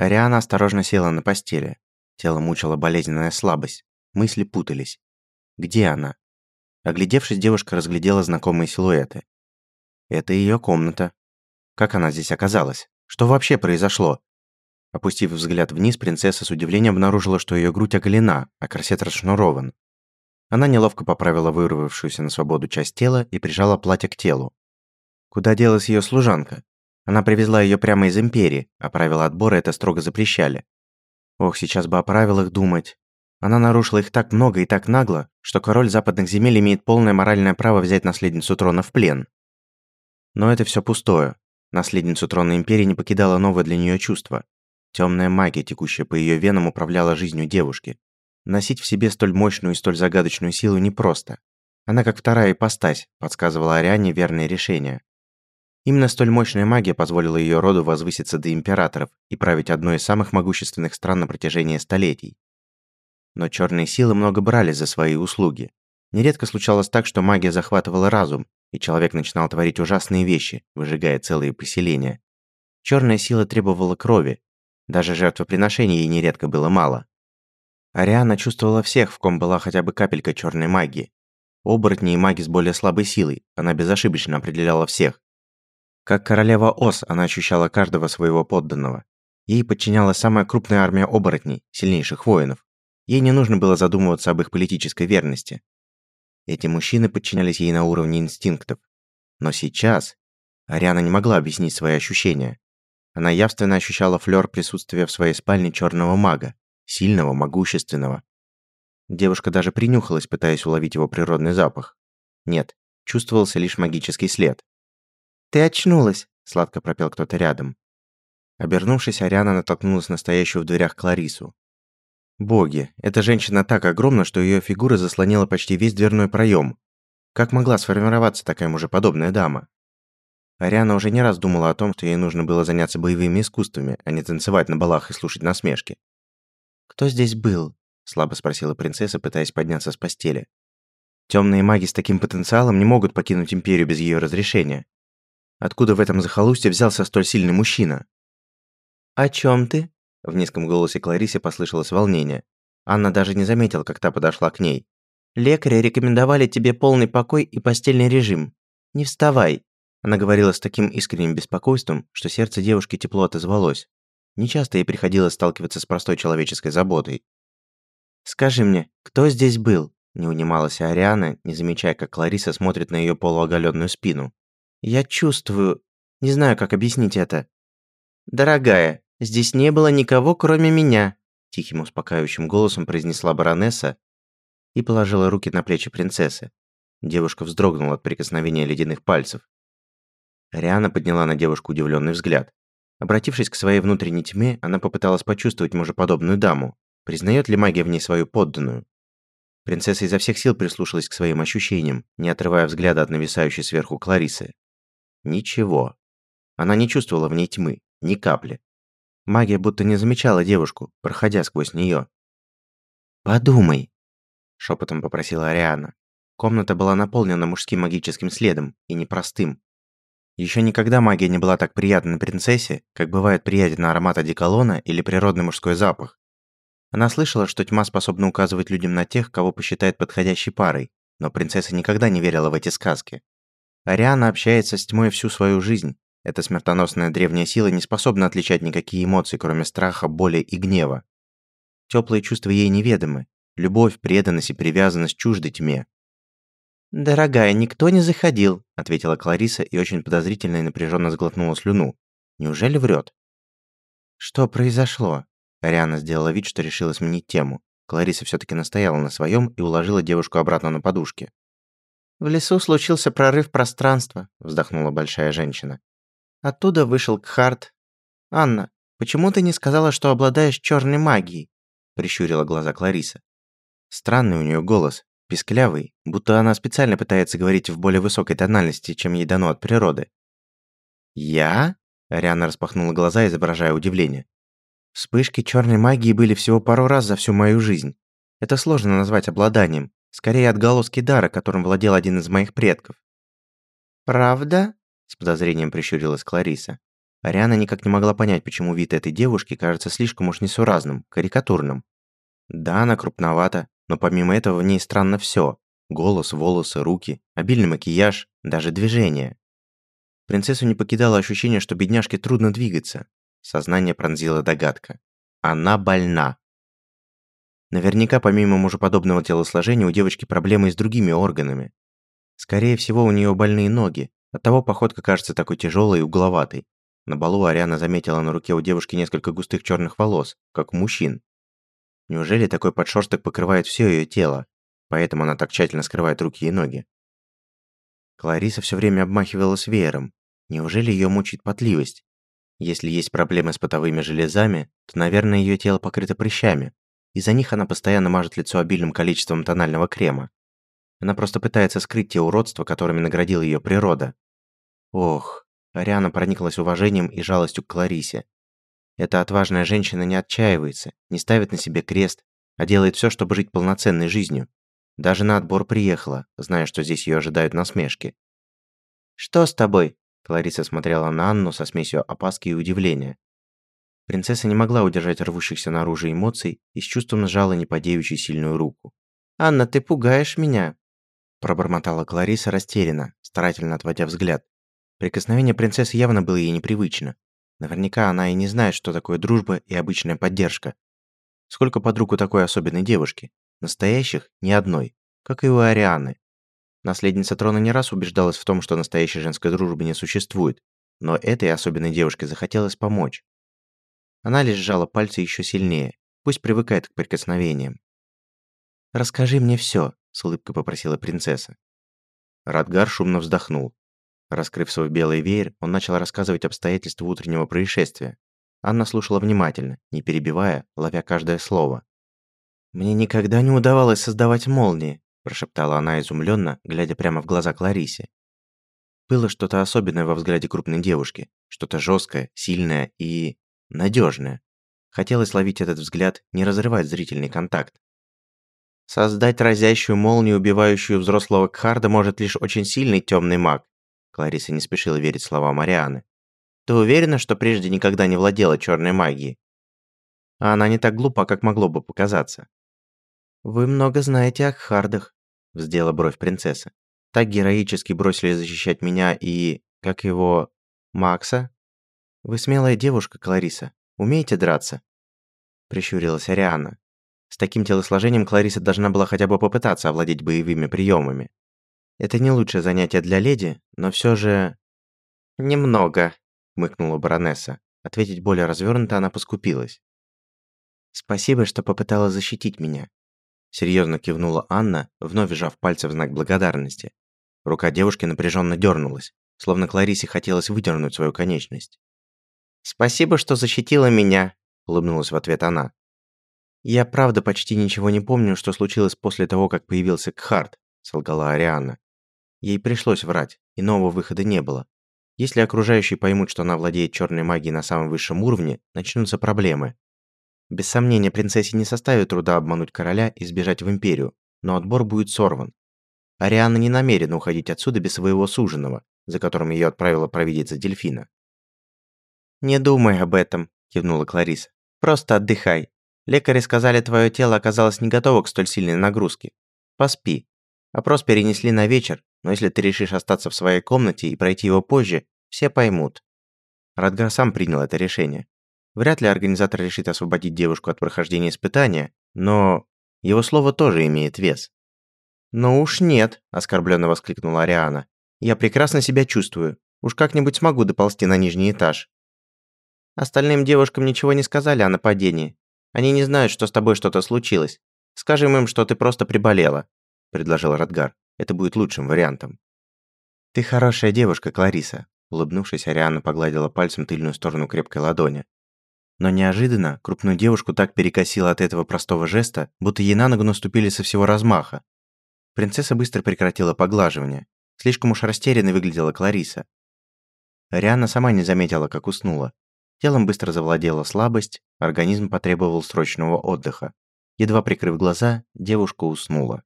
Ариана осторожно села на постели. Тело мучила болезненная слабость. Мысли путались. Где она? Оглядевшись, девушка разглядела знакомые силуэты. Это ее комната. Как она здесь оказалась? Что вообще произошло? Опустив взгляд вниз, принцесса с удивлением обнаружила, что ее грудь оголена, а корсет расшнурован. Она неловко поправила вырвавшуюся на свободу часть тела и прижала платье к телу. Куда делась ее служанка? Она привезла ее прямо из Империи, а правила отбора это строго запрещали. Ох, сейчас бы о правилах думать. Она нарушила их так много и так нагло, что король западных земель имеет полное моральное право взять наследницу трона в плен. Но это все пустое. Наследницу трона Империи не покидало новое для нее чувство. Темная магия, текущая по ее венам, управляла жизнью девушки. Носить в себе столь мощную и столь загадочную силу непросто. Она как вторая ипостась, подсказывала Ариане верные решения. Именно столь мощная магия позволила ее роду возвыситься до императоров и править одной из самых могущественных стран на протяжении столетий. Но черные силы много брали за свои услуги. Нередко случалось так, что магия захватывала разум, и человек начинал творить ужасные вещи, выжигая целые поселения. Черная сила требовала крови. Даже жертвоприношений ей нередко было мало. Ариана чувствовала всех, в ком была хотя бы капелька черной магии. Оборотни и маги с более слабой силой, она безошибочно определяла всех. Как королева Ос, она ощущала каждого своего подданного. Ей подчинялась самая крупная армия оборотней, сильнейших воинов. Ей не нужно было задумываться об их политической верности. Эти мужчины подчинялись ей на уровне инстинктов. Но сейчас Ариана не могла объяснить свои ощущения. Она явственно ощущала флёр присутствия в своей спальне черного мага, сильного, могущественного. Девушка даже принюхалась, пытаясь уловить его природный запах. Нет, чувствовался лишь магический след. «Ты очнулась», – сладко пропел кто-то рядом. Обернувшись, Ариана натолкнулась на стоящую в дверях Кларису. Боги, эта женщина так огромна, что ее фигура заслонила почти весь дверной проем. Как могла сформироваться такая мужеподобная дама? Ариана уже не раз думала о том, что ей нужно было заняться боевыми искусствами, а не танцевать на балах и слушать насмешки. «Кто здесь был?» – слабо спросила принцесса, пытаясь подняться с постели. Темные маги с таким потенциалом не могут покинуть Империю без ее разрешения. Откуда в этом захолустье взялся столь сильный мужчина? «О чем ты?» В низком голосе Кларисе послышалось волнение. Анна даже не заметила, как та подошла к ней. «Лекари рекомендовали тебе полный покой и постельный режим. Не вставай!» Она говорила с таким искренним беспокойством, что сердце девушки тепло отозвалось. Нечасто ей приходилось сталкиваться с простой человеческой заботой. «Скажи мне, кто здесь был?» Не унималась Ариана, не замечая, как Клариса смотрит на ее полуоголенную спину. Я чувствую... Не знаю, как объяснить это. Дорогая, здесь не было никого, кроме меня, тихим успокаивающим голосом произнесла баронесса и положила руки на плечи принцессы. Девушка вздрогнула от прикосновения ледяных пальцев. Риана подняла на девушку удивленный взгляд. Обратившись к своей внутренней тьме, она попыталась почувствовать мужеподобную даму. Признает ли магия в ней свою подданную? Принцесса изо всех сил прислушалась к своим ощущениям, не отрывая взгляда от нависающей сверху Кларисы. Ничего. Она не чувствовала в ней тьмы, ни капли. Магия будто не замечала девушку, проходя сквозь нее. «Подумай», – шепотом попросила Ариана. Комната была наполнена мужским магическим следом, и непростым. Еще никогда магия не была так приятна на принцессе, как бывает приятен аромат одеколона или природный мужской запах. Она слышала, что тьма способна указывать людям на тех, кого посчитает подходящей парой, но принцесса никогда не верила в эти сказки. Ариана общается с тьмой всю свою жизнь. Эта смертоносная древняя сила не способна отличать никакие эмоции, кроме страха, боли и гнева. Теплые чувства ей неведомы. Любовь, преданность и привязанность чужды тьме. «Дорогая, никто не заходил», — ответила Клариса и очень подозрительно и напряженно сглотнула слюну. «Неужели врет?» «Что произошло?» Ариана сделала вид, что решила сменить тему. Клариса все таки настояла на своем и уложила девушку обратно на подушки. «В лесу случился прорыв пространства», – вздохнула большая женщина. «Оттуда вышел Кхарт. Анна, почему ты не сказала, что обладаешь черной магией?» – прищурила глаза Клариса. Странный у нее голос, писклявый, будто она специально пытается говорить в более высокой тональности, чем ей дано от природы. «Я?» – Ариана распахнула глаза, изображая удивление. «Вспышки черной магии были всего пару раз за всю мою жизнь. Это сложно назвать обладанием, Скорее отголоски дара, которым владел один из моих предков. «Правда?» – с подозрением прищурилась Клариса. Ариана никак не могла понять, почему вид этой девушки кажется слишком уж несуразным, карикатурным. Да, она крупновата, но помимо этого в ней странно все: Голос, волосы, руки, обильный макияж, даже движение. Принцессу не покидало ощущение, что бедняжке трудно двигаться. Сознание пронзила догадка. Она больна. Наверняка помимо мужеподобного телосложения у девочки проблемы и с другими органами. Скорее всего, у нее больные ноги, оттого походка кажется такой тяжелой и угловатой. На балу Ариана заметила на руке у девушки несколько густых черных волос, как у мужчин. Неужели такой подшерсток покрывает все ее тело, поэтому она так тщательно скрывает руки и ноги? Клариса все время обмахивалась веером. Неужели ее мучает потливость? Если есть проблемы с потовыми железами, то, наверное, ее тело покрыто прыщами. Из-за них она постоянно мажет лицо обильным количеством тонального крема. Она просто пытается скрыть те уродства, которыми наградила ее природа. Ох, Ариана прониклась уважением и жалостью к Кларисе. Эта отважная женщина не отчаивается, не ставит на себе крест, а делает все, чтобы жить полноценной жизнью. Даже на отбор приехала, зная, что здесь ее ожидают насмешки. «Что с тобой?» Клариса смотрела на Анну со смесью опаски и удивления. Принцесса не могла удержать рвущихся наружу эмоций и с чувством сжала неподеючи сильную руку. «Анна, ты пугаешь меня!» Пробормотала Клариса растерянно, старательно отводя взгляд. Прикосновение принцессы явно было ей непривычно. Наверняка она и не знает, что такое дружба и обычная поддержка. Сколько подруг у такой особенной девушки? Настоящих – ни одной, как и у Арианы. Наследница трона не раз убеждалась в том, что настоящей женской дружбы не существует, но этой особенной девушке захотелось помочь. Она лишь сжала пальцы еще сильнее, пусть привыкает к прикосновениям. «Расскажи мне все, с улыбкой попросила принцесса. Радгар шумно вздохнул. Раскрыв свой белый веер, он начал рассказывать обстоятельства утреннего происшествия. Анна слушала внимательно, не перебивая, ловя каждое слово. «Мне никогда не удавалось создавать молнии», прошептала она изумленно, глядя прямо в глаза Кларисе. Было что-то особенное во взгляде крупной девушки, что-то жесткое, сильное и надежное. Хотелось ловить этот взгляд, не разрывать зрительный контакт. Создать разящую молнию, убивающую взрослого Кхарда, может лишь очень сильный темный маг. Клариса не спешила верить словам Марианы. Ты уверена, что прежде никогда не владела черной магией? А она не так глупа, как могло бы показаться. Вы много знаете о Кхардах, вздела бровь принцесса. Так героически бросили защищать меня и... как его... Макса? Вы смелая девушка, Клариса. Умеете драться? Прищурилась Ариана. С таким телосложением Клариса должна была хотя бы попытаться овладеть боевыми приемами. Это не лучшее занятие для леди, но все же... «Немного», — мыкнула баронесса. Ответить более развернуто она поскупилась. «Спасибо, что попытала защитить меня», — серьезно кивнула Анна, вновь сжав пальцы в знак благодарности. Рука девушки напряженно дернулась, словно Кларисе хотелось выдернуть свою конечность. «Спасибо, что защитила меня», — улыбнулась в ответ она. «Я правда почти ничего не помню, что случилось после того, как появился Кхарт», — солгала Ариана. Ей пришлось врать, и нового выхода не было. Если окружающие поймут, что она владеет черной магией на самом высшем уровне, начнутся проблемы. Без сомнения, принцессе не составит труда обмануть короля и сбежать в Империю, но отбор будет сорван. Ариана не намерена уходить отсюда без своего суженого, за которым ее отправила провидица Дельфина. «Не думай об этом», – кивнула Клариса. «Просто отдыхай. Лекари сказали, твое тело оказалось не готово к столь сильной нагрузке. Поспи. Опрос перенесли на вечер, но если ты решишь остаться в своей комнате и пройти его позже, все поймут. Радгар сам принял это решение. Вряд ли организатор решит освободить девушку от прохождения испытания, но его слово тоже имеет вес. «Ну уж нет», – оскорбленно воскликнула Ариана. «Я прекрасно себя чувствую. Уж как-нибудь смогу доползти на нижний этаж». Остальным девушкам ничего не сказали о нападении. Они не знают, что с тобой что-то случилось. Скажем им, что ты просто приболела», – предложил Радгар. Это будет лучшим вариантом. «Ты хорошая девушка, Клариса», – улыбнувшись, Ариана погладила пальцем тыльную сторону крепкой ладони. Но неожиданно крупную девушку так перекосило от этого простого жеста, будто ей на ногу наступили со всего размаха. Принцесса быстро прекратила поглаживание. Слишком уж растерянной выглядела Клариса. Ариана сама не заметила, как уснула. Телом быстро завладела слабость, организм потребовал срочного отдыха. Едва прикрыв глаза, девушка уснула.